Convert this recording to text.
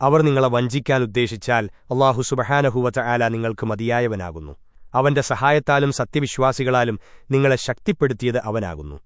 അവർ നിങ്ങളെ വഞ്ചിക്കാൻ ഉദ്ദേശിച്ചാൽ അള്ളാഹു സുബഹാനഹുവറ്റ ആല നിങ്ങൾക്ക് മതിയായവനാകുന്നു. അവന്റെ സഹായത്താലും സത്യവിശ്വാസികളാലും നിങ്ങളെ ശക്തിപ്പെടുത്തിയത് അവനാകുന്നു.